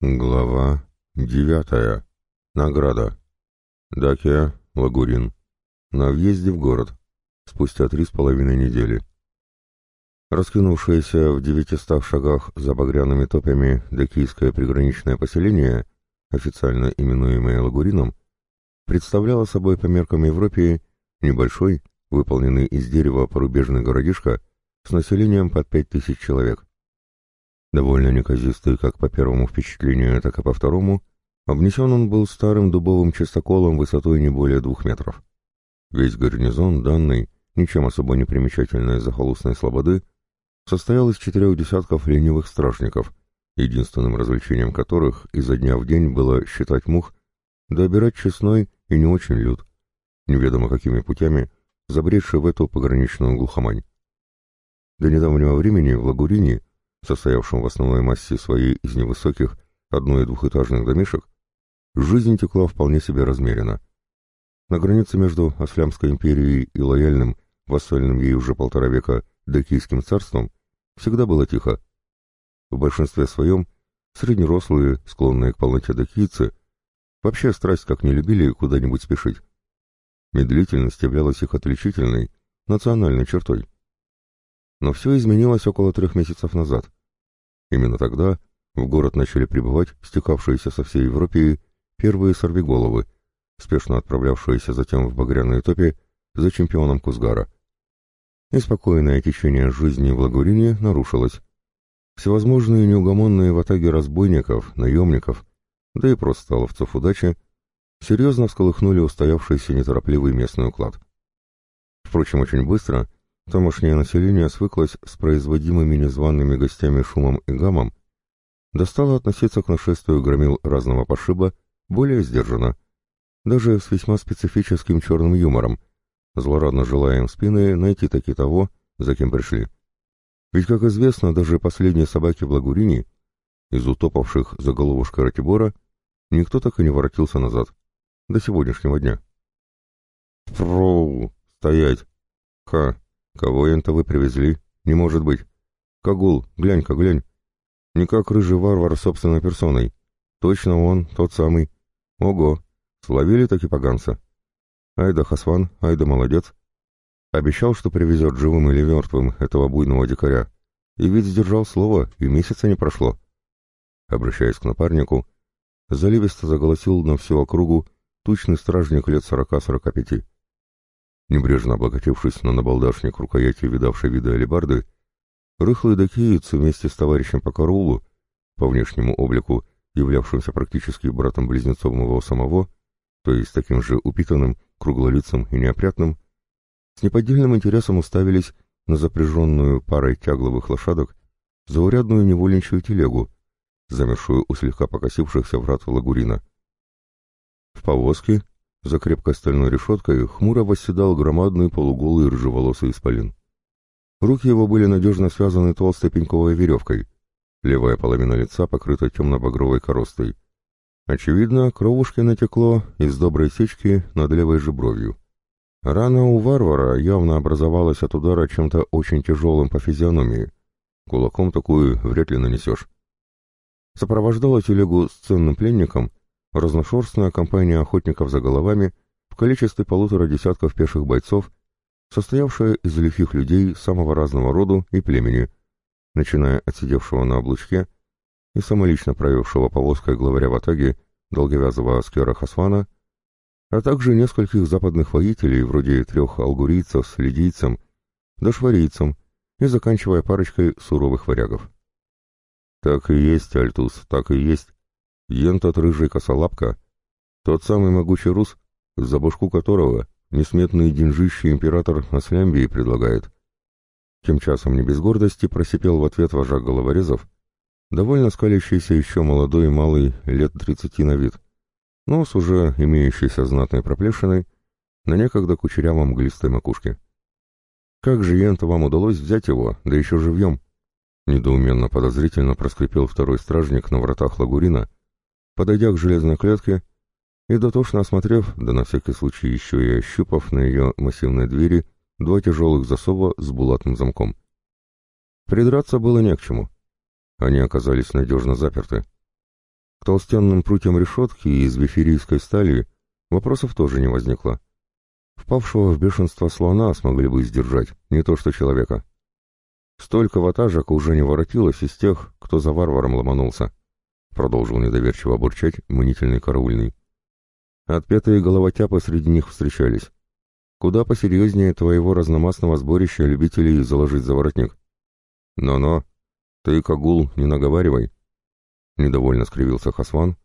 Глава девятая. Награда. Дакия, Лагурин. На въезде в город. Спустя три с половиной недели. Раскинувшееся в девятистах шагах за багряными топями дакийское приграничное поселение, официально именуемое Лагурином, представляло собой по меркам Европы небольшой, выполненный из дерева порубежный городишко с населением под пять тысяч человек. Довольно неказистый как по первому впечатлению, так и по второму, обнесен он был старым дубовым частоколом высотой не более двух метров. Весь гарнизон, данный, ничем особо не примечательной захолустной слободы, состоял из четырех десятков ленивых стражников, единственным развлечением которых изо дня в день было считать мух, да обирать честной и не очень люд, неведомо какими путями, забредший в эту пограничную глухомань. До недавнего времени в Лагурине состоявшем в основной массе своей из невысоких одно- и двухэтажных домишек, жизнь текла вполне себе размеренно. На границе между Аслямской империей и лояльным, вассальным ей уже полтора века Дакийским царством всегда было тихо. В большинстве своем среднерослые, склонные к полноте дакийцы, вообще страсть как не любили куда-нибудь спешить. Медлительность являлась их отличительной, национальной чертой. Но все изменилось около трех месяцев назад. Именно тогда в город начали прибывать стекавшиеся со всей Европы первые сорвиголовы, спешно отправлявшиеся затем в багряные топи за чемпионом Кузгара. И спокойное течение жизни в Лагурине нарушилось. Всевозможные неугомонные в атаге разбойников, наемников, да и просто ловцов удачи, серьезно всколыхнули устоявшийся неторопливый местный уклад. Впрочем, очень быстро Тамошнее население свыклось с производимыми незваными гостями шумом и гамом, достало относиться к нашествию громил разного пошиба более сдержанно, даже с весьма специфическим черным юмором, злорадно желая им спины найти таки того, за кем пришли. Ведь, как известно, даже последние собаки в Лагурине, из утопавших за головушкой Ратибора, никто так и не воротился назад, до сегодняшнего дня. «Фроу! Стоять! Ха! «Кого энто вы привезли? Не может быть! Кагул, глянь-ка, глянь! Не как рыжий варвар собственной персоной. Точно он, тот самый. Ого! Словили таки поганца. Айда Хасван, айда молодец. Обещал, что привезет живым или мертвым этого буйного дикаря. И ведь сдержал слово, и месяца не прошло». Обращаясь к напарнику, заливисто заголосил на всю округу тучный стражник лет сорока-сорока пяти. Небрежно облокотившись на набалдашник рукояти видавшей вида алебарды, рыхлый докеец вместе с товарищем по караулу, по внешнему облику являвшимся практически братом-близнецом его самого, то есть таким же упитанным, круглолицым и неопрятным, с неподдельным интересом уставились на запряженную парой тягловых лошадок заурядную невольничью телегу, замершую у слегка покосившихся врат Лагурина. В повозке за крепкой стальной решеткой хмуро восседал громадный полуголый рыжеволосый исполин. Руки его были надежно связаны толстой пеньковой веревкой. Левая половина лица покрыта темно-багровой коростой. Очевидно, кровушки натекло из доброй сечки над левой же бровью. Рана у варвара явно образовалась от удара чем-то очень тяжелым по физиономии. Кулаком такую вряд ли нанесешь. Сопровождала телегу с ценным пленником разношерстная компания охотников за головами в количестве полутора десятков пеших бойцов, состоявшая из лихих людей самого разного роду и племени, начиная от сидевшего на облучке и самолично правившего повозкой главаря в Атаге долговязого аскера Хасвана, а также нескольких западных воителей, вроде трех алгурийцев с лидийцем, да шварийцем, и заканчивая парочкой суровых варягов. «Так и есть, Альтус, так и есть», Ен тот рыжий косолапка, тот самый могучий рус, за башку которого несметный деньжищий император Аслямбии предлагает. Тем часом не без гордости просипел в ответ вожак головорезов, довольно скалящийся еще молодой малый лет тридцати на вид, но с уже имеющейся знатной проплешиной на некогда кучерявом глистой макушке. «Как же, Ента, вам удалось взять его, да еще живьем?» Недоуменно подозрительно проскрипел второй стражник на вратах Лагурина, подойдя к железной клетке и дотошно осмотрев, да на всякий случай еще и ощупав на ее массивной двери два тяжелых засова с булатным замком. Придраться было не к чему. Они оказались надежно заперты. толстенным прутьям решетки из виферийской стали вопросов тоже не возникло. Впавшего в бешенство слона смогли бы сдержать, не то что человека. Столько ватажек уже не воротилось из тех, кто за варваром ломанулся, продолжил недоверчиво бурчать мнительный караульный. Отпетые головотяпы среди них встречались. Куда посерьезнее твоего разномастного сборища любителей заложить за воротник. Но-но, ты, Кагул, не наговаривай. Недовольно скривился Хасван,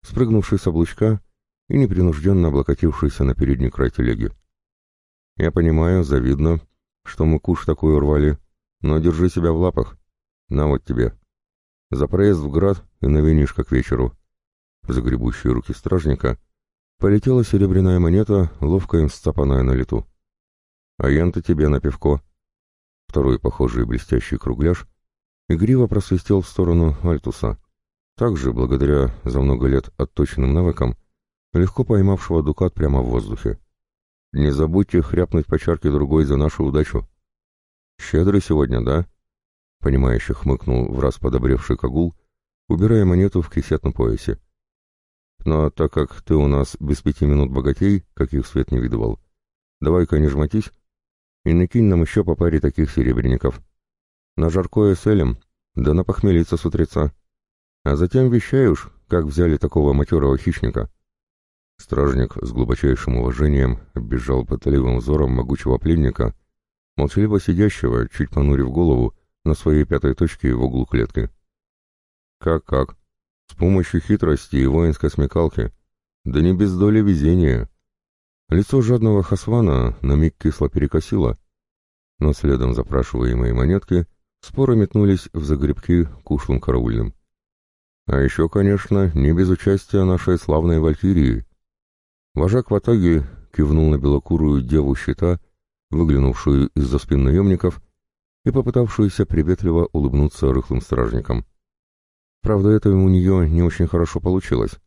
спрыгнувший с облучка и непринужденно облокотившийся на передний край телеги. Я понимаю, завидно, что мы куш такой урвали, но держи себя в лапах. На вот тебе. За проезд в град и на винишко к вечеру. В загребущие руки стражника полетела серебряная монета, ловко им сцапанная на лету. А ян-то тебе на пивко. Второй похожий блестящий кругляш игриво просвистел в сторону Альтуса, также, благодаря за много лет отточенным навыкам, легко поймавшего дукат прямо в воздухе. «Не забудьте хряпнуть по чарке другой за нашу удачу». «Щедрый сегодня, да?» — понимающе хмыкнул в раз подобревший Кагул, убирая монету в кисет на поясе. «Но так как ты у нас без пяти минут богатей, каких свет не видывал, давай-ка не жмотись и накинь нам еще по паре таких серебряников. На жаркое с элем, да на похмелиться с утреца. А затем вещаешь, как взяли такого матерого хищника». Стражник с глубочайшим уважением оббежал пытливым взором могучего пленника, молчаливо сидящего, чуть понурив голову, на своей пятой точке в углу клетки. «Как-как? С помощью хитрости и воинской смекалки. Да не без доли везения». Лицо жадного Хасвана на миг кисло перекосило, но следом запрашиваемые монетки споры метнулись в загребки к ушлым караульным. А еще, конечно, не без участия нашей славной Валькирии. Вожак в атаге кивнул на белокурую деву щита, выглянувшую из-за спин наемников и попытавшуюся приветливо улыбнуться рыхлым стражникам. Правда, это у нее не очень хорошо получилось.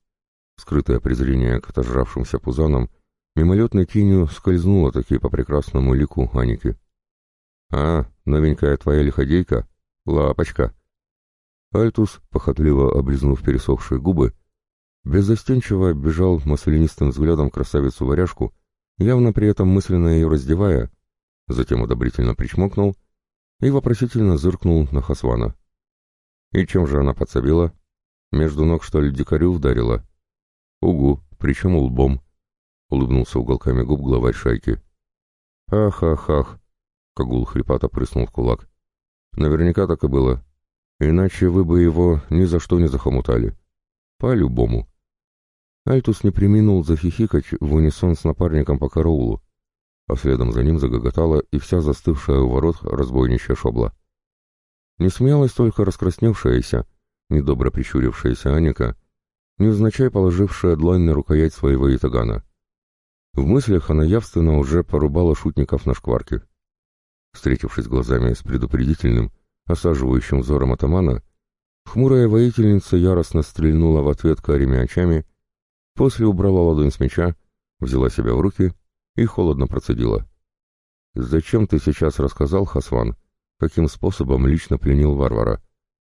Скрытое презрение к отожравшимся пузанам мимолетной тенью скользнуло таки по прекрасному лику Аники. «А, новенькая твоя лиходейка? Лапочка!» Альтус, похотливо облизнув пересохшие губы, беззастенчиво бежал маслянистым взглядом красавицу-варяжку, явно при этом мысленно ее раздевая, затем одобрительно причмокнул и вопросительно зыркнул на Хасвана. И чем же она подсобила? Между ног, что ли, дикарю вдарила? Угу, причем лбом, — улыбнулся уголками губ главарь шайки. Ах-ах-ах, — Кагул хрипато прыснул в кулак. Наверняка так и было. Иначе вы бы его ни за что не захомутали. По-любому. Альтус не приминул захихикать в унисон с напарником по караулу, а следом за ним загоготала и вся застывшая у ворот разбойничья шобла. Не смеялась только раскрасневшаяся, недобро прищурившаяся Аника, невзначай положившая длань на рукоять своего итагана. В мыслях она явственно уже порубала шутников на шкварке. Встретившись глазами с предупредительным, осаживающим взором атамана, хмурая воительница яростно стрельнула в ответ карими очами, после убрала ладонь с меча, взяла себя в руки и холодно процедила. «Зачем ты сейчас рассказал, Хасван, каким способом лично пленил варвара?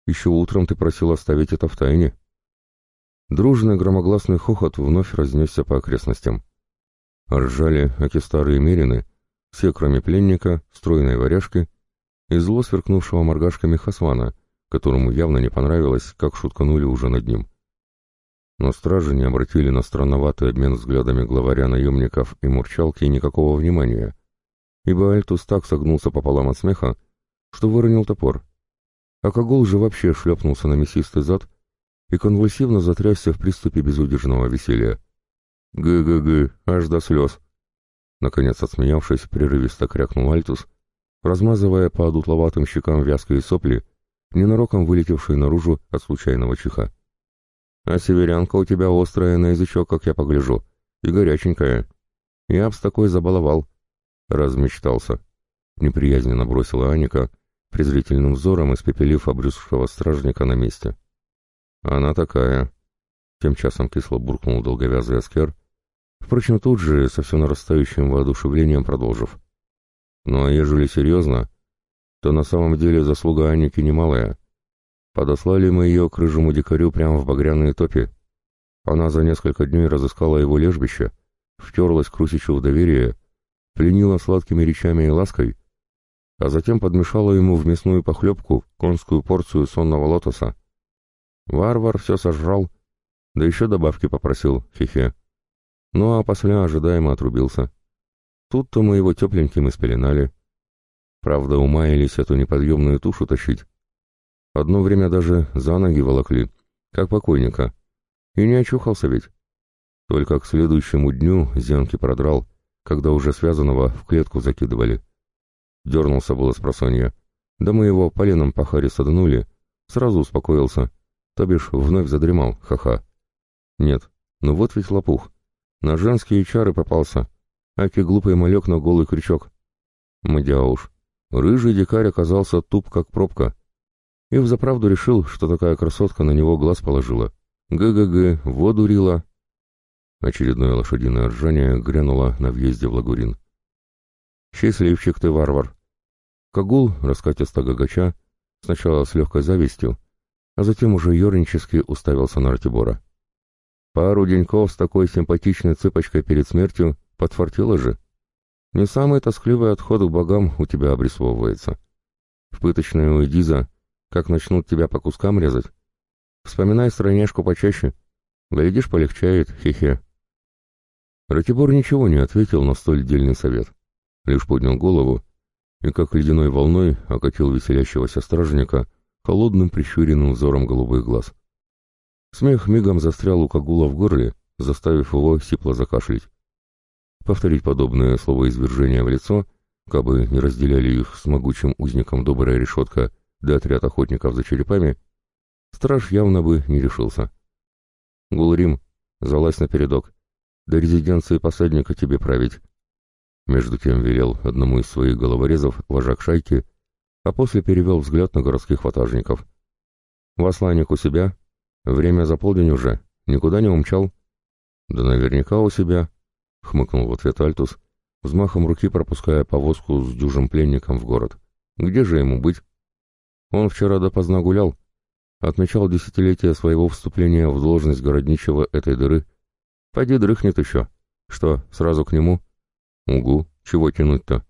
Еще утром ты просил оставить это в тайне». Дружный громогласный хохот вновь разнесся по окрестностям. Ржали акистары и мерины, все, кроме пленника, стройной варяжки и зло сверкнувшего моргашками Хасвана, которому явно не понравилось, как шутканули уже над ним. Но стражи не обратили на странноватый обмен взглядами главаря наемников и мурчалки никакого внимания, ибо Альтус так согнулся пополам от смеха, что выронил топор. А Кагол же вообще шлепнулся на мясистый зад и конвульсивно затрясся в приступе безудержного веселья. «Гы-гы-гы, аж до слез!» Наконец, отсмеявшись, прерывисто крякнул Альтус — размазывая по одутловатым щекам вязкие сопли, ненароком вылетевшие наружу от случайного чиха. «А северянка у тебя острая на язычок, как я погляжу, и горяченькая. Я б с такой забаловал». Размечтался. Неприязненно бросила Аника, презрительным взором испепелив обрюзгшего стражника на месте. «Она такая», — тем часом кисло буркнул долговязый аскер, впрочем, тут же, со все нарастающим воодушевлением продолжив. Ну а ежели серьезно, то на самом деле заслуга Аники немалая. Подослали мы ее к рыжему дикарю прямо в багряные топи. Она за несколько дней разыскала его лежбище, втерлась к Русичу в доверие, пленила сладкими речами и лаской, а затем подмешала ему в мясную похлебку конскую порцию сонного лотоса. Варвар все сожрал, да еще добавки попросил, хе-хе. Ну а после ожидаемо отрубился. Тут-то мы его тепленьким и спеленали. Правда, умаялись эту неподъемную тушу тащить. Одно время даже за ноги волокли, как покойника. И не очухался ведь. Только к следующему дню зенки продрал, когда уже связанного в клетку закидывали. Дернулся было с просонья. Да мы его поленом по харе саднули, сразу успокоился, то бишь вновь задремал, ха-ха. Нет, ну вот ведь лопух. На женские чары попался. Аки глупый малек на голый крючок. Мадя. Рыжий дикарь оказался туп, как пробка. И взаправду решил, что такая красотка на него глаз положила. ГГГ, воду рила. Очередное лошадиное ржание грянуло на въезде в Лагурин. «Счастливчик ты, варвар!» Кагул, раскатисто гагача, сначала с легкой завистью, а затем уже ернически уставился на Ратибора. Пару деньков с такой симпатичной цыпочкой перед смертью подфартило же. Не самый тоскливый отход к богам у тебя обрисовывается. В пыточную у Эдиза, как начнут тебя по кускам резать, вспоминай стройняшку почаще. Глядишь, полегчает, хе-хе. Ратибор ничего не ответил на столь дельный совет. Лишь поднял голову и, как ледяной волной, окатил веселящегося стражника холодным прищуренным взором голубых глаз. Смех мигом застрял у Кагула в горле, заставив его сипло закашлять. Повторить подобное словоизвержение в лицо, кабы не разделяли их с могучим узником добрая решетка да отряд охотников за черепами, страж явно бы не решился. «Гулрим, залазь на передок. До резиденции посадника тебе править». Между тем велел одному из своих головорезов вожак шайки, а после перевел взгляд на городских ватажников. «Васланник у себя, Время за полдень уже. Никуда не умчал. Да наверняка у себя, — хмыкнул в ответ Альтус, взмахом руки пропуская повозку с дюжим пленником в город. Где же ему быть? Он вчера допоздна гулял, отмечал десятилетие своего вступления в должность городничего этой дыры. Пойди дрыхнет еще. Что, сразу к нему? Угу, чего тянуть-то?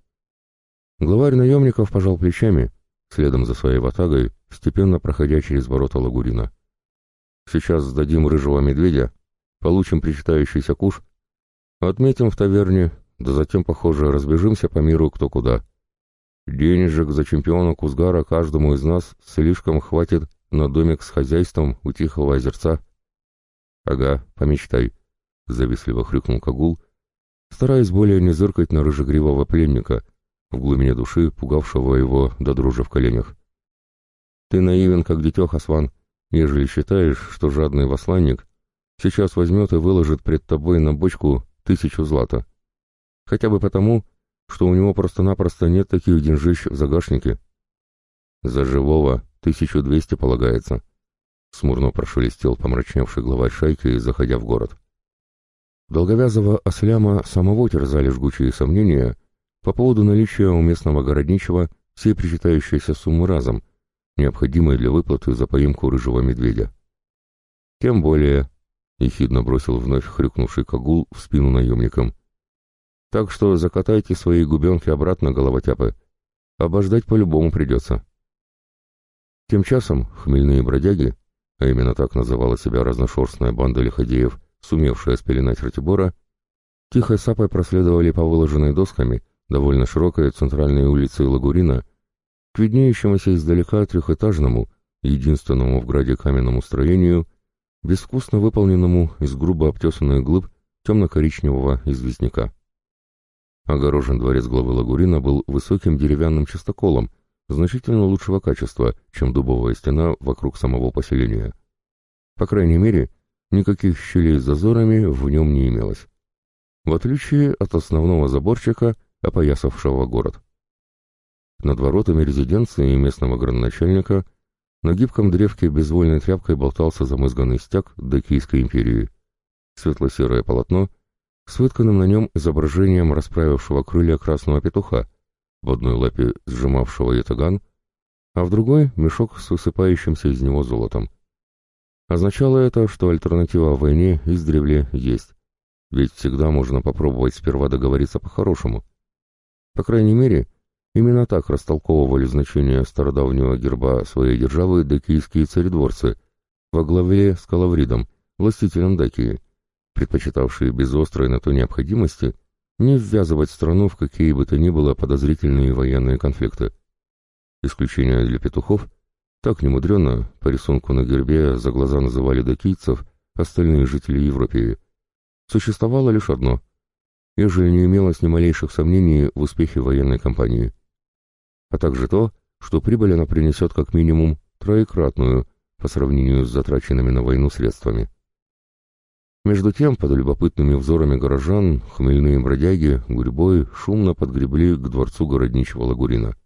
Главарь наемников пожал плечами, следом за своей ватагой, степенно проходя через ворота Лагурина. Сейчас сдадим рыжего медведя, получим причитающийся куш, отметим в таверне, да затем, похоже, разбежимся по миру кто куда. Денежек за чемпиона Кузгара каждому из нас слишком хватит на домик с хозяйством у Тихого озерца. — Ага, помечтай, — завистливо хрюкнул Кагул, стараясь более не зыркать на рыжегривого пленника, в глубине души пугавшего его до дрожи в коленях. — Ты наивен, как дитё, Хасван, ежели считаешь, что жадный восланник сейчас возьмет и выложит пред тобой на бочку тысячу злата. Хотя бы потому, что у него просто-напросто нет таких деньжищ в загашнике. За живого тысячу двести полагается. Смурно прошелестел помрачневший главарь шайки, заходя в город. Долговязого осляма самого терзали жгучие сомнения по поводу наличия у местного городничего всей причитающейся суммы разом, необходимой для выплаты за поимку рыжего медведя. Тем более, — ехидно бросил вновь хрюкнувший Кагул в спину наемникам, — так что закатайте свои губенки обратно, головотяпы. Обождать по-любому придется. Тем часом хмельные бродяги, а именно так называла себя разношерстная банда лиходеев, сумевшая спеленать Ратибора, тихой сапой проследовали по выложенной досками довольно широкой центральной улице Лагурина к виднеющемуся издалека трехэтажному, единственному в граде каменному строению, безвкусно выполненному из грубо обтесанных глыб темно-коричневого известняка. Огорожен дворец главы Лагурина был высоким деревянным частоколом, значительно лучшего качества, чем дубовая стена вокруг самого поселения. По крайней мере, никаких щелей с зазорами в нем не имелось. В отличие от основного заборчика, опоясавшего город. Над воротами резиденции местного градоначальника на гибком древке безвольной тряпкой болтался замызганный стяг Дакийской империи. Светло-серое полотно с вытканным на нем изображением расправившего крылья красного петуха, в одной лапе сжимавшего ятаган, а в другой — мешок с высыпающимся из него золотом. Означало это, что альтернатива войне издревле есть, ведь всегда можно попробовать сперва договориться по-хорошему. По крайней мере, именно так растолковывали значение стародавнего герба своей державы дакийские царедворцы во главе с Калавридом, властителем Дакии, предпочитавшие без острой на то необходимости не ввязывать страну в какие бы то ни было подозрительные военные конфликты. Исключение для петухов, так немудренно, по рисунку на гербе за глаза называли дакийцев остальные жители Европы, существовало лишь одно, ежели не имелось ни малейших сомнений в успехе военной кампании, а также то, что прибыль она принесет как минимум троекратную по сравнению с затраченными на войну средствами. Между тем, под любопытными взорами горожан, хмельные бродяги гурьбой шумно подгребли к дворцу городничего Лагурина.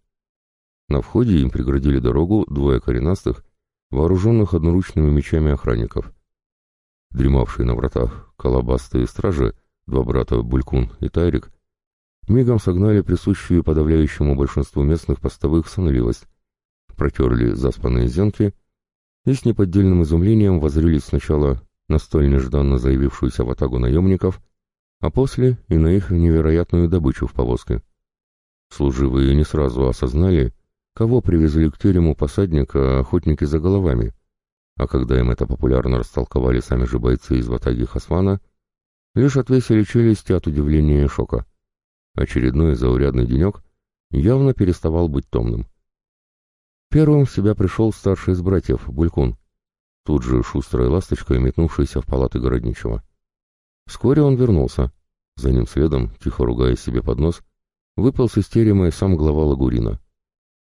На входе им преградили дорогу двое коренастых, вооруженных одноручными мечами охранников. Дремавшие на вратах колобастые стражи, два брата Булькун и Тайрик, мигом согнали присущую подавляющему большинству местных постовых сонливость, протерли заспанные зенки и с неподдельным изумлением возрились сначала на столь нежданно заявившуюся в атагу наемников, а после и на их невероятную добычу в повозке. Служивые не сразу осознали, кого привезли к терему посадника охотники за головами, а когда им это популярно растолковали сами же бойцы из ватаги Хасвана, лишь отвесили челюсти от удивления и шока. Очередной заурядный денек явно переставал быть томным. Первым в себя пришел старший из братьев, Булькун, Тут же шустрая ласточка, метнувшаяся в палаты городничего. Вскоре он вернулся. За ним следом, тихо ругая себе под нос, выпал с истерима и сам глава Лагурина.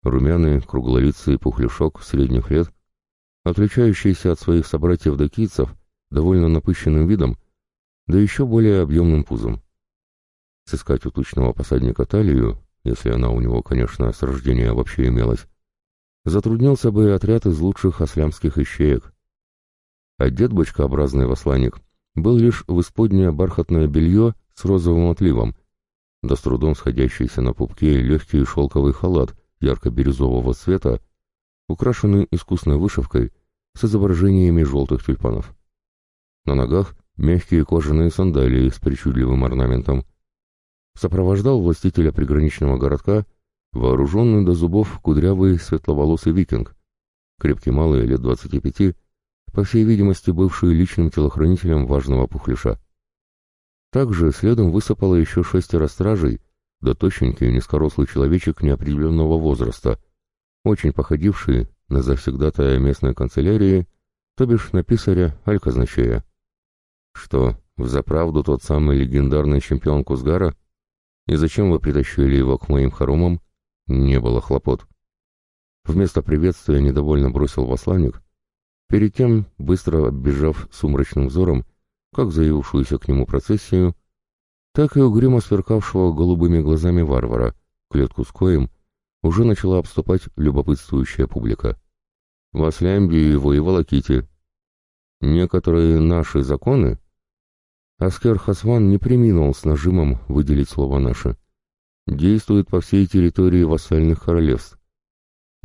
Румяный, круглолицый пухляшок средних лет, отличающийся от своих собратьев-докийцев довольно напыщенным видом, да еще более объемным пузом. Сыскать у тучного посадника талию, если она у него, конечно, с рождения вообще имелась, затруднился бы отряд из лучших ослямских ищеек, Одет бочкообразный восланник был лишь в исподнее бархатное белье с розовым отливом, да с трудом сходящийся на пупке легкий шелковый халат ярко-бирюзового цвета, украшенный искусной вышивкой с изображениями желтых тюльпанов. На ногах мягкие кожаные сандалии с причудливым орнаментом. Сопровождал властителя приграничного городка вооруженный до зубов кудрявый светловолосый викинг, крепкий малый лет двадцати пяти, по всей видимости, бывший личным телохранителем важного пухляша. Также следом высыпало еще шестеро стражей, да точненький низкорослый человечек неопределенного возраста, очень походивший на завсегдатая местной канцелярии, то бишь на писаря Альказначея. Что, взаправду тот самый легендарный чемпион Кузгара? И зачем вы притащили его к моим хоромам? Не было хлопот. Вместо приветствия недовольно бросил посланник, Перед тем, быстро оббежав сумрачным взором, как заявившуюся к нему процессию, так и угрюмо сверкавшего голубыми глазами варвара, клетку с коем, уже начала обступать любопытствующая публика. В его и Волоките. Некоторые наши законы... Аскер Хасван не приминул с нажимом выделить слово «наши». Действуют по всей территории вассальных королевств,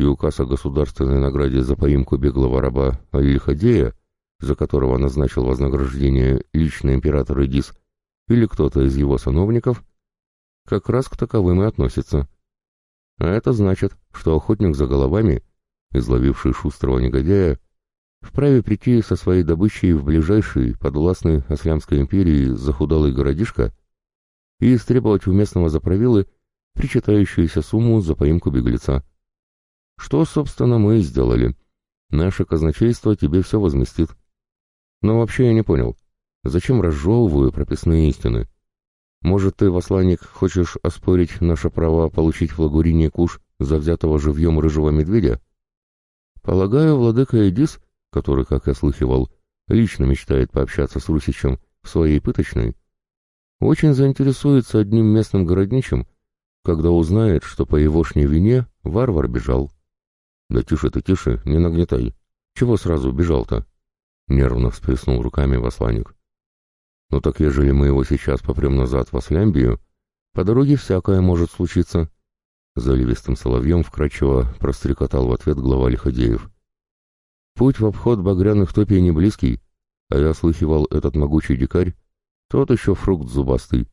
и указ о государственной награде за поимку беглого раба Аль-Хадея, за которого назначил вознаграждение лично император Эдис или кто-то из его сановников, как раз к таковым и относится. А это значит, что охотник за головами, изловивший шустрого негодяя, вправе прийти со своей добычей в ближайший, подвластный Аслямской империи, захудалый городишко и истребовать у местного заправилы причитающуюся сумму за поимку беглеца. Что, собственно, мы и сделали. Наше казначейство тебе все возместит. Но вообще я не понял, зачем разжевываю прописные истины? Может, ты, восланник, хочешь оспорить наше право получить в Лагурине куш за взятого живьем рыжего медведя? Полагаю, владыка Эдис, который, как я слыхивал, лично мечтает пообщаться с Русичем в своей пыточной, очень заинтересуется одним местным городничим, когда узнает, что по егошней вине варвар бежал. «Да тише ты, тише, не нагнетай. Чего сразу убежал-то?» Нервно всплеснул руками Васланик. «Ну так ежели мы его сейчас попрем назад в Аслямбию, по дороге всякое может случиться. Заливистым соловьем вкрадчиво прострекотал в ответ глава Лиходеев. Путь в обход багряных топий не близкий, а я слыхивал этот могучий дикарь, тот еще фрукт зубастый,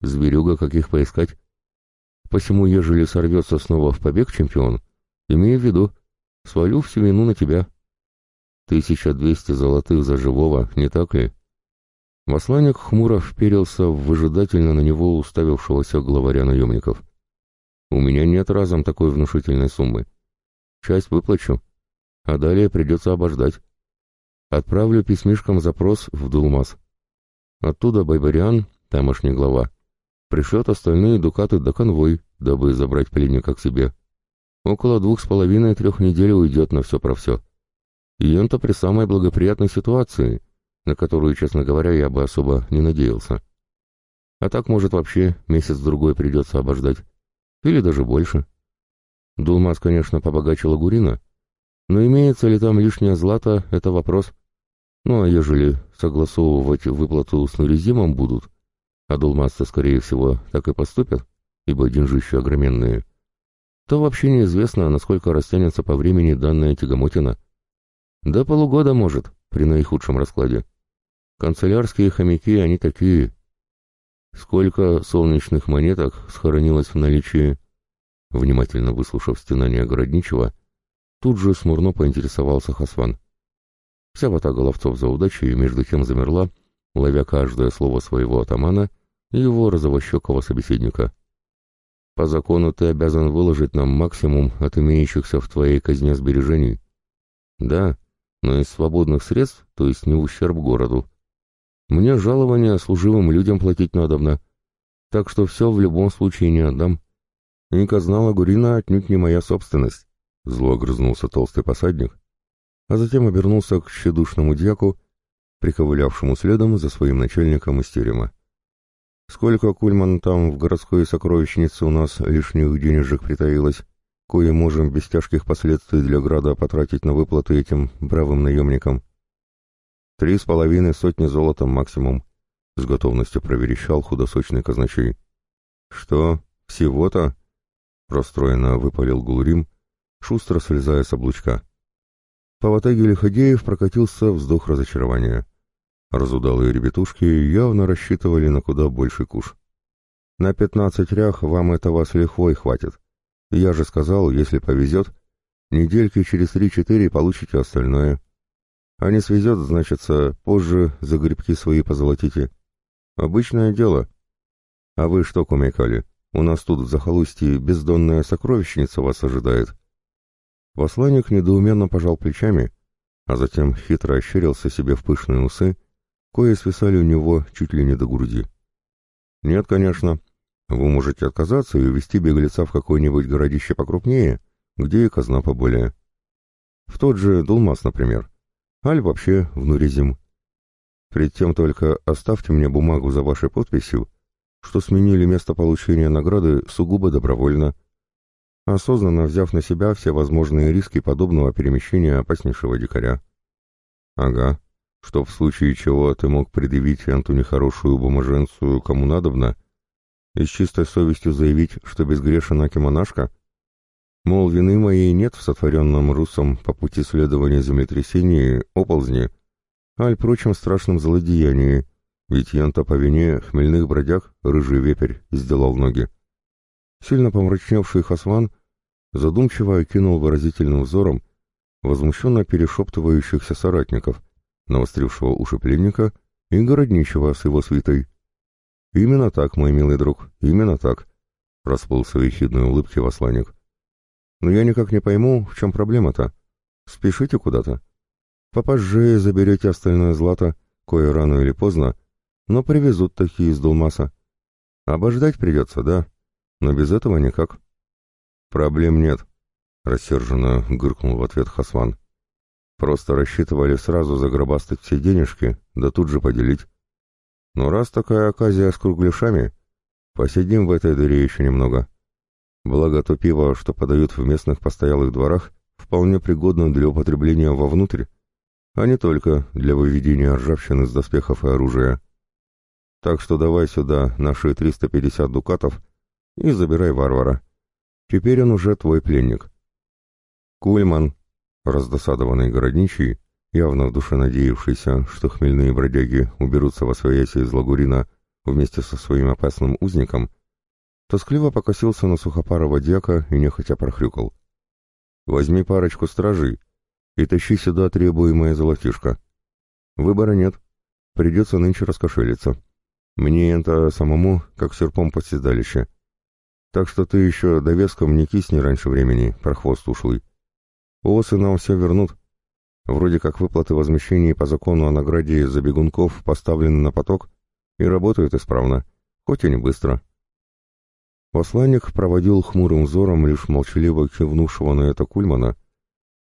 зверюга каких поискать. Посему, ежели сорвется снова в побег чемпион, имей в виду, свалю всю вину на тебя. Тысяча двести золотых за живого, не так ли? Масланик хмуро вперился в выжидательно на него уставившегося главаря наемников. У меня нет разом такой внушительной суммы. Часть выплачу, а далее придется обождать. Отправлю письмишком запрос в Дулмас. Оттуда Байбариан, тамошний глава, пришлет остальные дукаты до конвой, дабы забрать пленника к себе. Около двух с половиной-трех недель уйдет на все про все. И он-то при самой благоприятной ситуации, на которую, честно говоря, я бы особо не надеялся. А так, может, вообще месяц-другой придется обождать. Или даже больше. Дулмас, конечно, побогаче Лагурина, но имеется ли там лишнее злато, это вопрос. Ну а ежели согласовывать выплату с Нуризимом будут, а Дулмасцы, скорее всего, так и поступят, ибо деньжища огроменные, то вообще неизвестно, насколько растянется по времени данная тягомотина. До полугода может, при наихудшем раскладе. Канцелярские хомяки они такие. Сколько солнечных монеток схоронилось в наличии? Внимательно выслушав стенание городничего, тут же смурно поинтересовался Хасван. Вся ватага ловцов за удачей между тем замерла, ловя каждое слово своего атамана и его розовощекого собеседника. «По закону ты обязан выложить нам максимум от имеющихся в твоей казне сбережений». «Да, но из свободных средств, то есть не ущерб городу. Мне жалование служивым людям платить надобно, так что все в любом случае не отдам. И казна Лагурина отнюдь не моя собственность». Зло огрызнулся толстый посадник, а затем обернулся к щедушному дьяку, приковылявшему следом за своим начальником из терема. «Сколько, Кульман, там в городской сокровищнице у нас лишних денежек притаилось, кое можем без тяжких последствий для града потратить на выплаты этим бравым наемникам?» «Три с половиной сотни золотом максимум», — с готовностью проверещал худосочный казначей. «Что, всего-то?» — расстроенно выпалил Гулрим, шустро слезая с облучка. По ватаге Лиходеев прокатился вздох разочарования. Разудалые ребятушки явно рассчитывали на куда больший куш. «На пятнадцать рях вам этого с лихвой хватит. Я же сказал, если повезет, недельки через три-четыре получите остальное. А не свезет, значится, позже за грибки свои позолотите. Обычное дело. А вы что, кумекали, у нас тут в захолустье бездонная сокровищница вас ожидает». Посланник недоуменно пожал плечами, а затем хитро ощерился себе в пышные усы, кое свисали у него чуть ли не до груди. «Нет, конечно. Вы можете отказаться и увезти беглеца в какое-нибудь городище покрупнее, где и казна поболее. В тот же Дулмас, например. Аль вообще в Нуризим. Пред тем только оставьте мне бумагу за вашей подписью, что сменили место получения награды сугубо добровольно, осознанно взяв на себя все возможные риски подобного перемещения опаснейшего дикаря. Ага, что в случае чего ты мог предъявить Анту нехорошую бумаженцию кому надобно, и с чистой совестью заявить, что безгрешен Аки-монашка? Мол, вины моей нет в сотворенном русом по пути следования землетрясении, оползни, аль прочем страшном злодеянии, ведь Янта по вине хмельных бродяг, рыжий вепрь, сделал ноги. Сильно помрачневший Хасван задумчиво окинул выразительным взором возмущенно перешептывающихся соратников, навострившего уши пленника и городничего с его свитой. «Именно так, мой милый друг, именно так», — расплылся в ехидной улыбке. «Но я никак не пойму, в чем проблема-то. Спешите куда-то. Попозже заберете остальное злато, кое рано или поздно, но привезут такие из Дулмаса. Обождать придется, да, но без этого никак». «Проблем нет», — рассерженно гыркнул в ответ Хасван. «Просто рассчитывали сразу загробастать все денежки, да тут же поделить. Но раз такая оказия с кругляшами, посидим в этой дыре еще немного. Благо то пиво, что подают в местных постоялых дворах, вполне пригодно для употребления вовнутрь, а не только для выведения ржавчины с доспехов и оружия. Так что давай сюда наши 350 дукатов и забирай варвара. Теперь он уже твой пленник. Кульман, раздосадованный городничий, явно в душе надеявшийся, что хмельные бродяги уберутся во своясе из Лагурина вместе со своим опасным узником, тоскливо покосился на сухопарого дьяка и нехотя прохрюкал. «Возьми парочку стражей и тащи сюда требуемое золотишко. Выбора нет, придется нынче раскошелиться. Мне это самому, как серпом под. Так что ты еще довеском не кисни раньше времени, прохвост ушлый. Осы нам все вернут. Вроде как выплаты возмещений по закону о награде за бегунков поставлены на поток и работают исправно, хоть и не быстро. Посланник проводил хмурым взором лишь молчаливо кивнувшего на это Кульмана,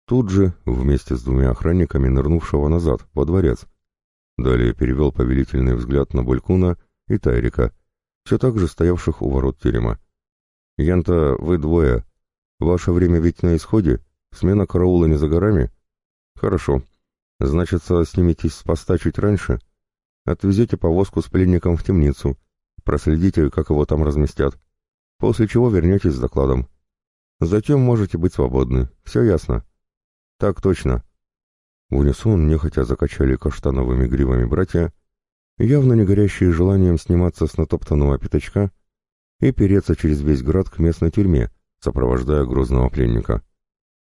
тут же, вместе с двумя охранниками, нырнувшего назад, во дворец. Далее перевел повелительный взгляд на Булькуна и Тайрика, все так же стоявших у ворот терема. «Янта, вы двое. Ваше время ведь на исходе? Смена караула не за горами?» «Хорошо. Значит, сниметесь с поста чуть раньше. Отвезете повозку с пленником в темницу. Проследите, как его там разместят. После чего вернетесь с докладом. Затем можете быть свободны. Все ясно?» «Так точно». В унисон нехотя закачали каштановыми гривами братья, явно не горящие желанием сниматься с натоптанного пятачка и переться через весь град к местной тюрьме, сопровождая грозного пленника.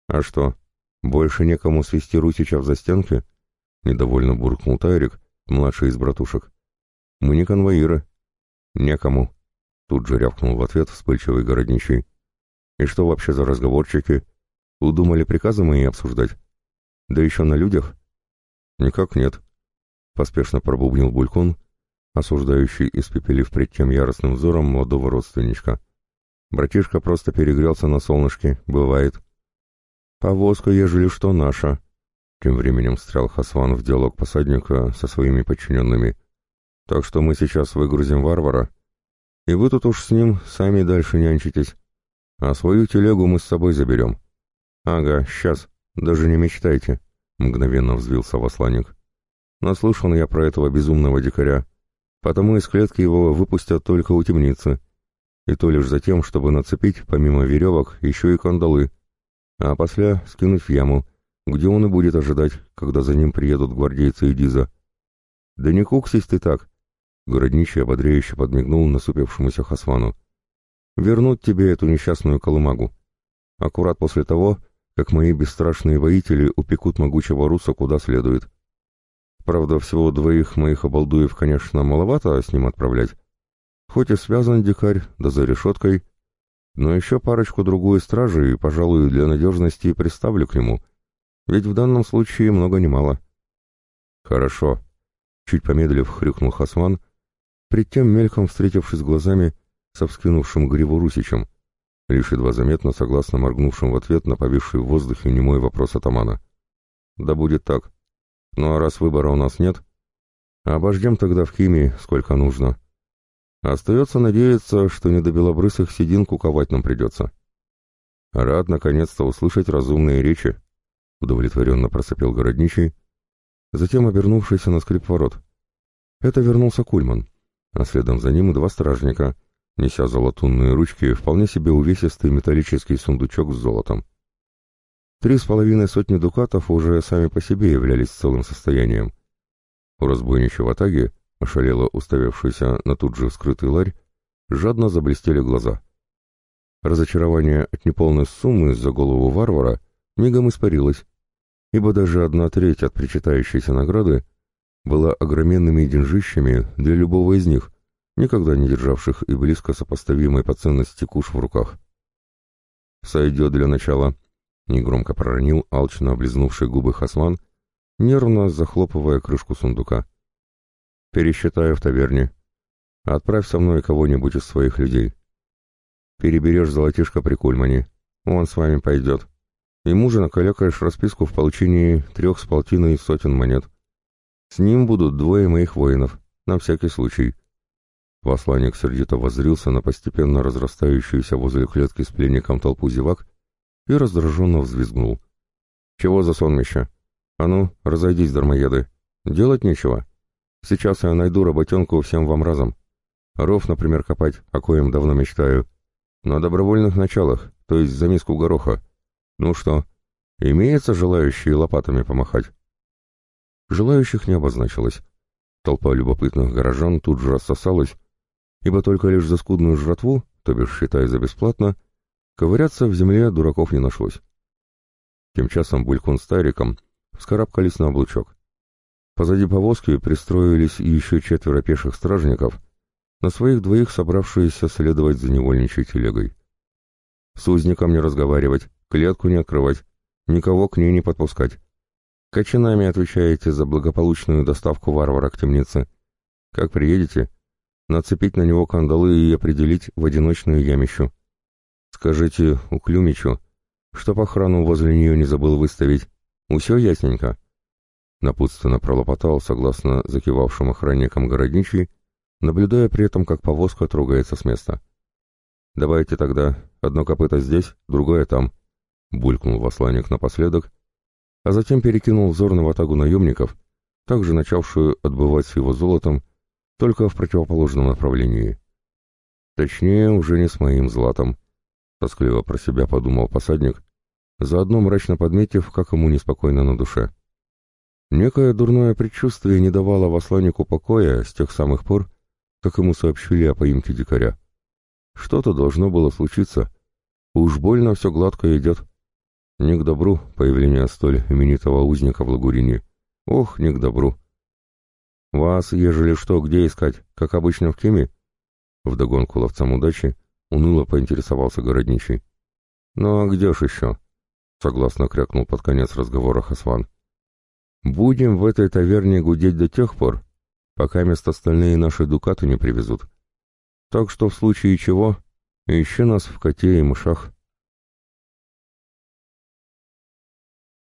«А что, больше некому свести Русича в застенке?» — недовольно буркнул Тайрик, младший из братушек. «Мы не конвоиры». «Некому», — тут же рявкнул в ответ вспыльчивый городничий. «И что вообще за разговорчики? Удумали приказы мои обсуждать? Да еще на людях?» «Никак нет», поспешно пробубнил Булькон, осуждающий, испепелив пред тем яростным взором молодого родственничка. Братишка просто перегрелся на солнышке, бывает. Повозка, ежели что, наша. Тем временем встрял Хасван в диалог посадника со своими подчиненными. Так что мы сейчас выгрузим варвара, и вы тут уж с ним сами дальше нянчитесь. А свою телегу мы с собой заберем. Ага, сейчас, даже не мечтайте, мгновенно взвился Васланник. Наслышан я про этого безумного дикаря, потому из клетки его выпустят только у темницы, и то лишь за тем, чтобы нацепить, помимо веревок, еще и кандалы, а после скинуть в яму, где он и будет ожидать, когда за ним приедут гвардейцы и Диза. «Да не куксись ты так!» — городничий ободряюще подмигнул насупившемуся Хасвану. «Вернуть тебе эту несчастную колымагу. Аккурат после того, как мои бесстрашные воители упекут могучего руса куда следует. Правда, всего двоих моих обалдуев, конечно, маловато с ним отправлять. Хоть и связан дикарь, да за решеткой, но еще парочку-другую стражей, пожалуй, для надежности приставлю к нему, ведь в данном случае много не мало. Хорошо. Чуть помедлив, хрюкнул Хасман, пред тем мельком встретившись глазами со вскинувшим гриву Русичем, лишь едва заметно согласно моргнувшим в ответ на повисший в воздухе немой вопрос атамана. Да будет так. Ну а раз выбора у нас нет, обождем тогда в химии сколько нужно. Остается надеяться, что не до белобрысых седин куковать нам придется. Рад наконец-то услышать разумные речи, удовлетворенно просопел городничий, затем обернувшийся на скрип ворот. Это вернулся Кульман, а следом за ним два стражника, неся золотунные ручки, вполне себе увесистый металлический сундучок с золотом. Три с половиной сотни дукатов уже сами по себе являлись целым состоянием. У разбойничьего атаги, ошалело уставившийся на тут же скрытый ларь, жадно заблестели глаза. Разочарование от неполной суммы за голову варвара мигом испарилось, ибо даже одна треть от причитающейся награды была огроменными деньжищами для любого из них, никогда не державших и близко сопоставимой по ценности куш в руках. «Сойдет для начала», Негромко проронил алчно облизнувший губы Хасман, нервно захлопывая крышку сундука. «Пересчитаю в таверне. Отправь со мной кого-нибудь из своих людей. Переберешь золотишко при Кульмане. Он с вами пойдет. Ему же накалекаешь расписку в получении трех с полтиной сотен монет. С ним будут двое моих воинов, на всякий случай». Посланник сердито воззрился на постепенно разрастающуюся возле клетки с пленником толпу зевак и раздраженно взвизгнул. «Чего за сонмище? А ну, разойдись, дармоеды. Делать нечего. Сейчас я найду работенку всем вам разом. Ров, например, копать, о коем давно мечтаю. На добровольных началах, то есть за миску гороха. Ну что, имеется желающие лопатами помахать? Желающих не обозначилось. Толпа любопытных горожан тут же рассосалась, ибо только лишь за скудную жратву, то бишь считая за бесплатно, ковыряться в земле дураков не нашлось. Тем часом Булькун с Тариком вскарабкались на облучок. Позади повозки пристроились еще четверо пеших стражников, на своих двоих собравшиеся следовать за невольничьей телегой. С узником не разговаривать, клетку не открывать, никого к ней не подпускать. Кочанами отвечаете за благополучную доставку варвара к темнице. Как приедете, нацепить на него кандалы и определить в одиночную ямищу. Скажите Уклюмичу, чтоб охрану возле нее не забыл выставить. Усё ясненько. Напутственно пролопотал, согласно закивавшим охранникам городничий, наблюдая при этом, как повозка трогается с места. «Давайте тогда, одно копыто здесь, другое там», — булькнул Васланик напоследок, а затем перекинул взор на ватагу наемников, также начавшую отбывать с его золотом, только в противоположном направлении. Точнее, уже не с моим златом, — тоскливо про себя подумал посадник, заодно мрачно подметив, как ему неспокойно на душе. Некое дурное предчувствие не давало Васланику покоя с тех самых пор, как ему сообщили о поимке дикаря. Что-то должно было случиться. Уж больно все гладко идет. Не к добру появление столь именитого узника в Лагурине. Ох, не к добру. Вас, ежели что, где искать, как обычно в Кеме? Вдогонку ловцам удачи уныло поинтересовался городничий. Ну а где ж еще? Согласно крякнул под конец разговора Хасван. Будем в этой таверне гудеть до тех пор, пока место остальные наши дукаты не привезут. Так что в случае чего, ищи нас в коте и мышах.